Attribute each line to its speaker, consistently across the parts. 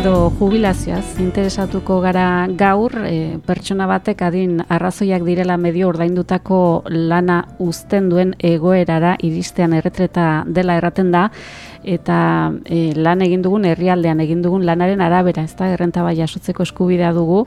Speaker 1: Edo jubilazioaz interesatuko gara gaur, e, pertsona batek adin arrazoiak direla medio ordaindutako lana uzten duen egoerara iristean erretreta dela erraten da, eta e, lan egin dugun, herrialdean egin dugun lanaren arabera, ez da, errenta bai jasotzeko eskubidea dugu,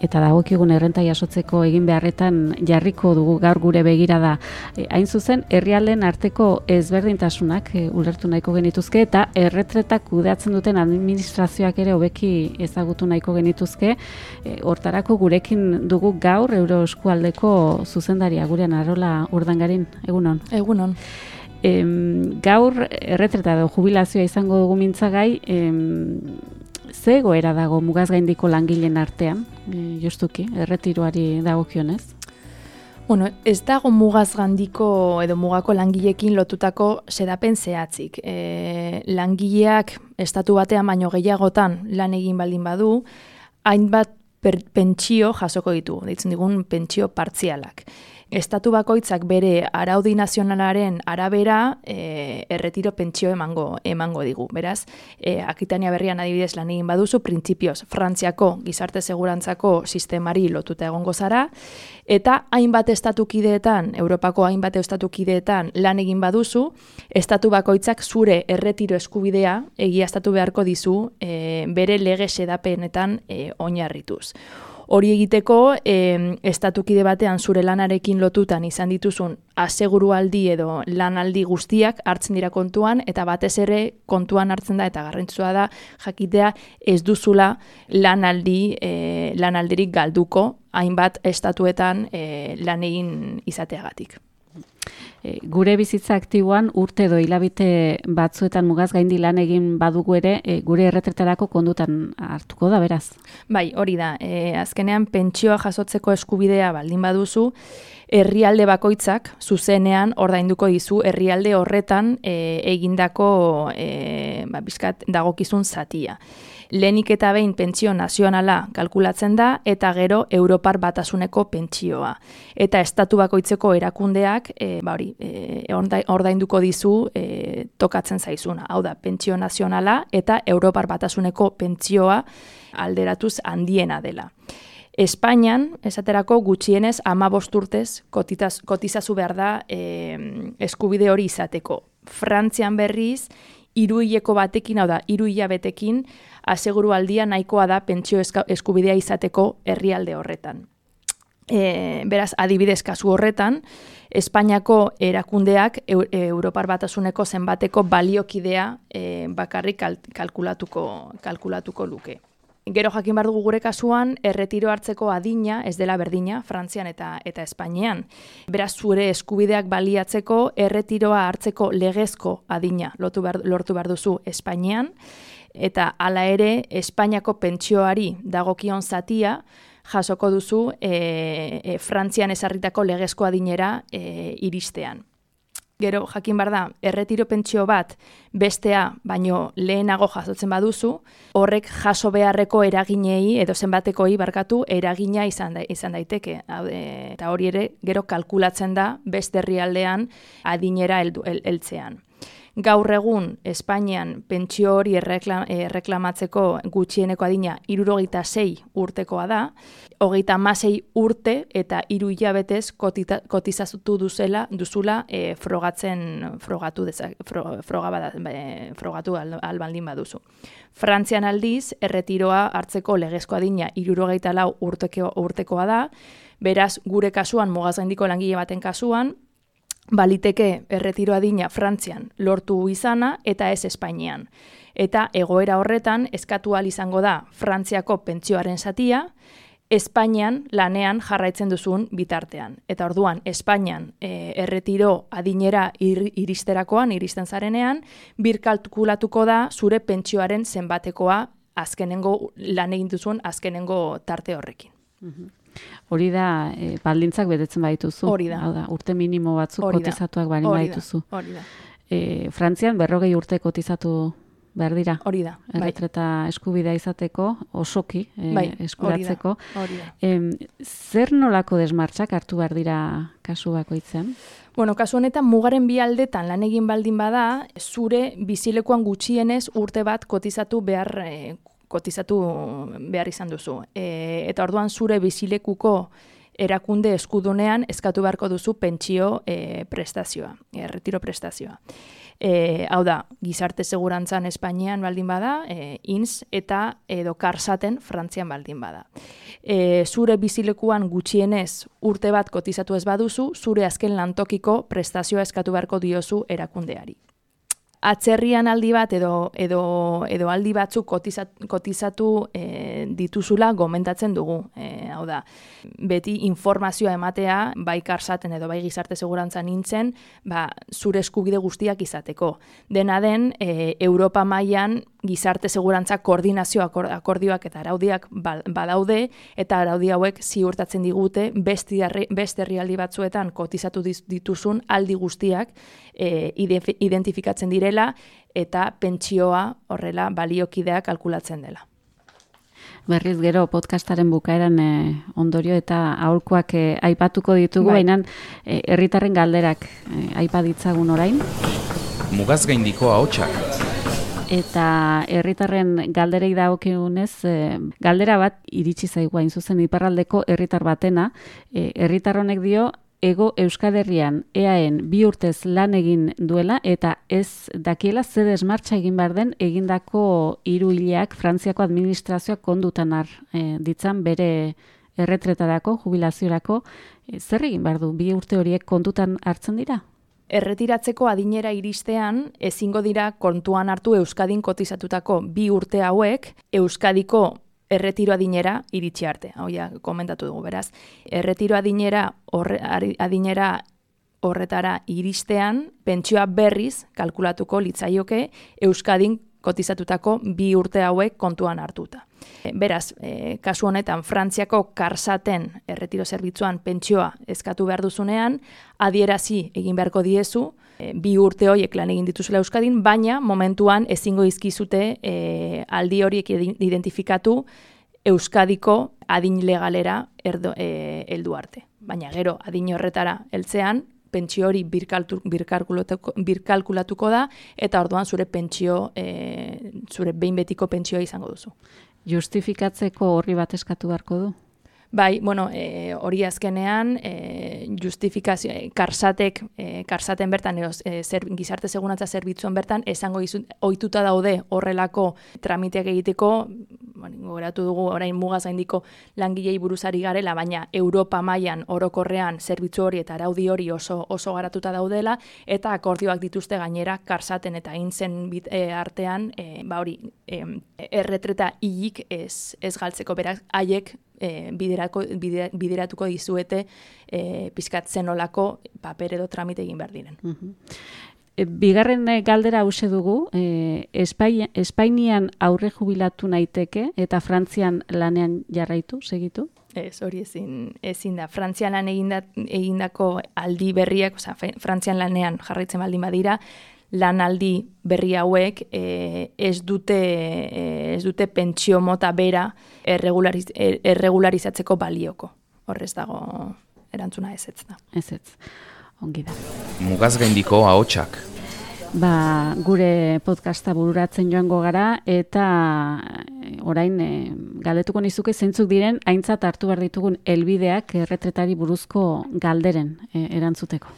Speaker 1: eta dagokigun errenta jasotzeko egin beharretan jarriko dugu gaur gure begira da. E, hain zuzen, herrialden arteko ezberdintasunak e, ulertu nahiko genituzke eta erretretak kudeatzen duten administrazioak ere hobeki ezagutu nahiko genituzke. E, hortarako gurekin dugu gaur euro eskualdeko zuzendaria gurean arola urdangarin, egunon.
Speaker 2: Egunon.
Speaker 1: Em, gaur erretreta edo jubilazioa izango dugu mintzagai, em, ze egoera dago mugaz gaindiko langileen artean, e, justuki, erretiroari dagokionez?
Speaker 2: Bueno, ez dago mugaz gandiko edo mugako langilekin lotutako sedapen zehatzik. E, langileak estatu batean baino gehiagotan lan egin baldin badu, hainbat pentsio jasoko ditu, ditzen digun pentsio partzialak estatu bakoitzak bere araudi nazionalaren arabera e, erretiro pentsio emango emango digu. Beraz, e, Akitania berrian adibidez lan egin baduzu, printzipioz Frantziako gizarte segurantzako sistemari lotuta egongo zara, eta hainbat estatukideetan, Europako hainbat estatukideetan lan egin baduzu, estatu bakoitzak zure erretiro eskubidea egiaztatu beharko dizu e, bere lege sedapenetan e, oinarrituz. Hori egiteko, e, estatukide batean zure lanarekin lotutan izan dituzun asegurualdi edo lanaldi guztiak hartzen dira kontuan, eta batez ere kontuan hartzen da, eta garrantzua da, jakitea ez duzula lanaldi, e, lanaldirik galduko, hainbat estatuetan e, lan egin izateagatik.
Speaker 1: E, gure bizitza aktiboan urte edo hilabite batzuetan mugaz gaindi lan egin badugu ere, e, gure erretretarako kondutan hartuko da, beraz?
Speaker 2: Bai, hori da. E, azkenean pentsioa jasotzeko eskubidea baldin baduzu, herrialde bakoitzak zuzenean ordainduko dizu herrialde horretan e, egindako e, ba, bizkat dagokizun zatia lehenik eta behin pentsio nazionala kalkulatzen da eta gero Europar batasuneko pentsioa. Eta estatu bakoitzeko erakundeak e, ba hori, e, ordainduko dizu e, tokatzen zaizuna. Hau da, pentsio nazionala eta Europar batasuneko pentsioa alderatuz handiena dela. Espainian, esaterako gutxienez ama bosturtez kotizazu behar da e, eskubide hori izateko. Frantzian berriz, iruileko batekin, hau da, iruila betekin, aseguru aldia nahikoa da pentsio eskubidea izateko herrialde horretan. E, beraz, adibidez kasu horretan, Espainiako erakundeak Europar batasuneko zenbateko baliokidea e, bakarrik kalkulatuko, kalkulatuko luke. Gero jakin behar dugu gure kasuan, erretiro hartzeko adina ez dela berdina, Frantzian eta eta Espainian. Beraz, zure eskubideak baliatzeko, erretiroa hartzeko legezko adina lotu lortu behar duzu Espainian, eta hala ere Espainiako pentsioari dagokion zatia jasoko duzu e, e, Frantzian ezarritako legezko adinera e, iristean. Gero, jakin bar da, erretiro pentsio bat bestea, baino lehenago jasotzen baduzu, horrek jaso beharreko eraginei edo zenbatekoi barkatu eragina izan, da, izan daiteke. Eta hori ere, gero kalkulatzen da beste herrialdean adinera heltzean. Gaur egun Espainian pentsio hori erreklamatzeko gutxieneko adina irurogeita sei urtekoa da, hogeita masei urte eta hiru hilabetez kotizazutu duzela, duzula e, frogatzen frogatu dezak, fro, froga frogatu albaldin baduzu. Frantzian aldiz, erretiroa hartzeko legezko adina irurogeita lau urteko, urtekoa da, beraz gure kasuan, mugaz gaindiko langile baten kasuan, baliteke erretiro adina Frantzian lortu izana eta ez Espainian. Eta egoera horretan eskatu izango da Frantziako pentzioaren satia, Espainian lanean jarraitzen duzun bitartean. Eta orduan, Espainian e, erretiro adinera ir, iristerakoan, iristen zarenean, birkalkulatuko da zure pentsioaren zenbatekoa azkenengo lan egin duzun azkenengo tarte horrekin.
Speaker 1: Mhm. Hori da, e, baldintzak betetzen baituzu.
Speaker 2: Hori da.
Speaker 1: Hau da, urte minimo batzuk Hori kotizatuak bali baituzu.
Speaker 2: Hori da.
Speaker 1: E, Frantzian berrogei urte kotizatu behar dira.
Speaker 2: Hori da.
Speaker 1: Bai. Erretreta eskubidea izateko, osoki e, bai. eskuratzeko.
Speaker 2: Hori da.
Speaker 1: zer nolako desmartxak hartu behar dira kasu bakoitzen?
Speaker 2: Bueno, kasu honetan mugaren bi aldetan lan egin baldin bada, zure bizilekoan gutxienez urte bat kotizatu behar e, kotizatu behar izan duzu. E, eta orduan zure bizilekuko erakunde eskudunean eskatu beharko duzu pentsio e, prestazioa, e, retiro prestazioa. E, hau da, gizarte segurantzan Espainian baldin bada, e, ins eta edo karsaten Frantzian baldin bada. E, zure bizilekuan gutxienez urte bat kotizatu ez baduzu, zure azken lantokiko prestazioa eskatu beharko diozu erakundeari atzerrian aldi bat edo edo edo aldi batzuk kotizatu, kotizatu e, dituzula gomentatzen dugu. E, hau da, beti informazioa ematea bai karsaten edo bai gizarte segurantza nintzen, ba, zure eskubide guztiak izateko. Dena den, e, Europa mailan gizarte segurantza koordinazio akordioak eta araudiak ba, badaude eta araudi hauek ziurtatzen digute beste herrialdi batzuetan kotizatu dituzun aldi guztiak e, identifikatzen direla eta pentsioa horrela baliokideak kalkulatzen dela.
Speaker 1: Berriz gero podcastaren bukaeran e, ondorio eta aholkoak e, aipatuko ditugu, bai. baina e, herritarren galderak e, aipaditzagun orain.
Speaker 3: Mugaz gaindiko ahotsak
Speaker 1: eta herritarren galderei dagokionez e, galdera bat iritsi zaigu hain zuzen iparraldeko herritar batena e, herritar honek dio ego euskaderrian eaen bi urtez lan egin duela eta ez dakiela ze desmartxa egin behar den egindako hiru hileak frantziako administrazioak kondutan har e, ditzan bere erretretarako, jubilaziorako, e, zer egin behar du, bi urte horiek kontutan hartzen dira?
Speaker 2: erretiratzeko adinera iristean ezingo dira kontuan hartu Euskadin kotizatutako bi urte hauek. Euskadiko erretiro adinera iritsi arte. Hau ja, komentatu dugu, beraz. Erretiro adinera, horre, adinera horretara iristean, pentsioa berriz kalkulatuko litzaioke Euskadin kotizatutako bi urte hauek kontuan hartuta. Beraz, e, kasu honetan, Frantziako karsaten erretiro zerbitzuan pentsioa eskatu behar duzunean, adierazi egin beharko diezu, e, bi urte horiek lan egin dituzela Euskadin, baina momentuan ezingo izkizute e, aldi horiek identifikatu Euskadiko adin legalera e, eldu arte. Baina gero, adin horretara heltzean, pentsio hori birkalkulatuko da, eta orduan zure pentsio, e, zure behin betiko pentsioa izango duzu.
Speaker 1: Justifikatzeko horri bat eskatu beharko du?
Speaker 2: Bai, bueno, e, hori azkenean, e, justifikazio, e, karsatek, e, karsaten bertan, e, zer, gizarte segunatza zerbitzuan bertan, esango izut, oituta daude horrelako tramiteak egiteko, gogoratu dugu orain mugaz gaindiko langilei buruzari garela, baina Europa mailan orokorrean zerbitzu hori eta araudi hori oso oso garatuta daudela, eta akordioak dituzte gainera karsaten eta intzen bit, e, artean, e, ba hori, e, erretreta hilik ez, ez galtzeko. Berak, haiek e, biderako, bideratuko dizuete e, pizkatzen olako paper edo tramite egin behar diren.
Speaker 1: E, bigarren e, galdera hause dugu, e, Espainian aurre jubilatu naiteke eta Frantzian lanean jarraitu, segitu?
Speaker 2: Ez, hori ezin, ezin da. Frantzian lan egindako aldi berriak, oza, Frantzian lanean jarraitzen baldin badira, lanaldi berri hauek e, ez dute e, ez dute pentsio mota bera erregulariz, erregularizatzeko balioko. Horrez dago erantzuna ez ez da.
Speaker 1: Ez ez. Ongi da.
Speaker 3: Mugaz gaindiko ahotsak.
Speaker 1: Ba, gure podcasta bururatzen joango gara eta eh, orain e, galdetuko nizuke zeintzuk diren aintzat hartu behar ditugun helbideak erretretari buruzko galderen e, erantzuteko.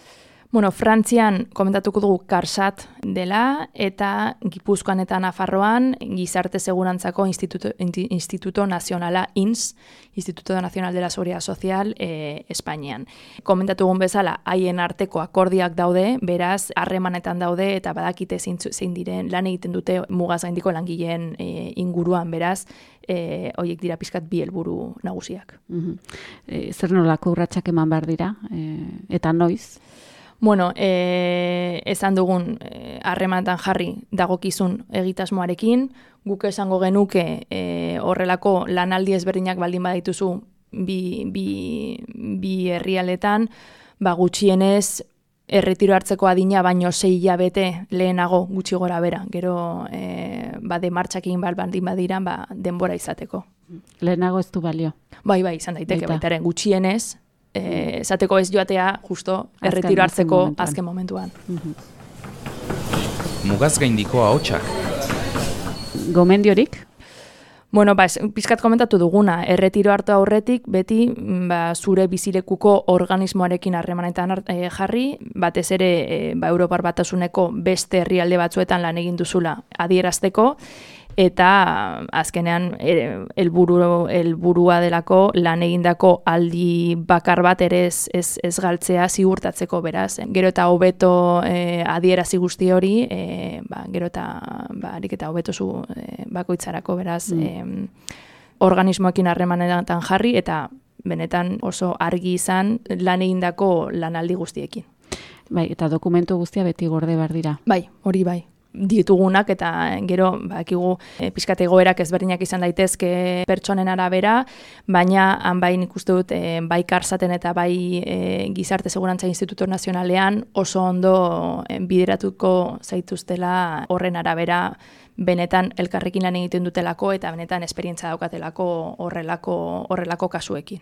Speaker 2: Bueno, Frantzian komentatuko dugu Karsat dela eta Gipuzkoan eta Nafarroan Gizarte Segurantzako Instituto, Instituto Nazionala INS, Instituto Nacional de la Seguridad Social e, Espainian. Komentatu bezala, haien arteko akordiak daude, beraz, harremanetan daude eta badakite zein diren lan egiten dute mugaz gaindiko langileen e, inguruan, beraz, e, oiek dira pizkat bi helburu nagusiak.
Speaker 1: Mm zer nolako urratsak eman behar dira, e, eta noiz?
Speaker 2: Bueno, e, esan dugun eh, harremantan jarri dagokizun egitasmoarekin, guk esango genuke e, horrelako lanaldi ezberdinak baldin badituzu bi, bi, bi herrialetan, ba, gutxienez erretiro hartzeko adina baino sei hilabete lehenago gutxi gora bera. Gero e, ba, de martxakin baldin badira ba, denbora izateko.
Speaker 1: Lehenago ez du balio.
Speaker 2: Bai, bai, izan daiteke, baitaren gutxienez, esateko ez joatea justo erretiro hartzeko azken momentuan. Mhm.
Speaker 3: Mugaz gaindiko ahotsak.
Speaker 1: Gomendiorik?
Speaker 2: Bueno, ba, pizkat komentatu duguna, erretiro hartu aurretik, beti ba, zure bizilekuko organismoarekin harremanetan e, jarri, batez ere e, ba, Europar batasuneko beste herrialde batzuetan lan egin duzula adierazteko, eta azkenean e, helburu helburua delako lan egindako aldi bakar bat ere ez, ez, ez galtzea ziurtatzeko beraz. Gero eta hobeto e, adierazi guzti hori, e, ba, gero eta ba, eta hobeto zu e, bakoitzarako beraz mm. e, organismoekin harremanetan jarri eta benetan oso argi izan lan egindako lanaldi guztiekin.
Speaker 1: Bai, eta dokumentu guztia beti gorde behar dira.
Speaker 2: Bai, hori bai ditugunak eta gero bakigu e, pizkate goerak ezberdinak izan daitezke pertsonen arabera, baina han bain dut e, bai karsaten eta bai e, gizarte segurantza instituto nazionalean oso ondo e, bideratuko zaituztela horren arabera benetan elkarrekin lan egiten dutelako eta benetan esperientza daukatelako horrelako horrelako kasuekin.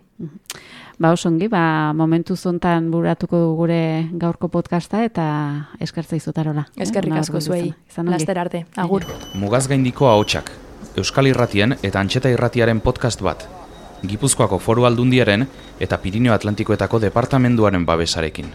Speaker 1: Ba, osongi, ba, momentu zontan buratuko gure gaurko podcasta eta eskertza izutarola.
Speaker 2: Eh? Eskerrik asko zuei, laster arte, agur.
Speaker 3: Mugaz gaindiko ahotsak, Euskal Irratien eta Antxeta Irratiaren podcast bat, Gipuzkoako foru aldundiaren eta Pirineo Atlantikoetako departamenduaren babesarekin.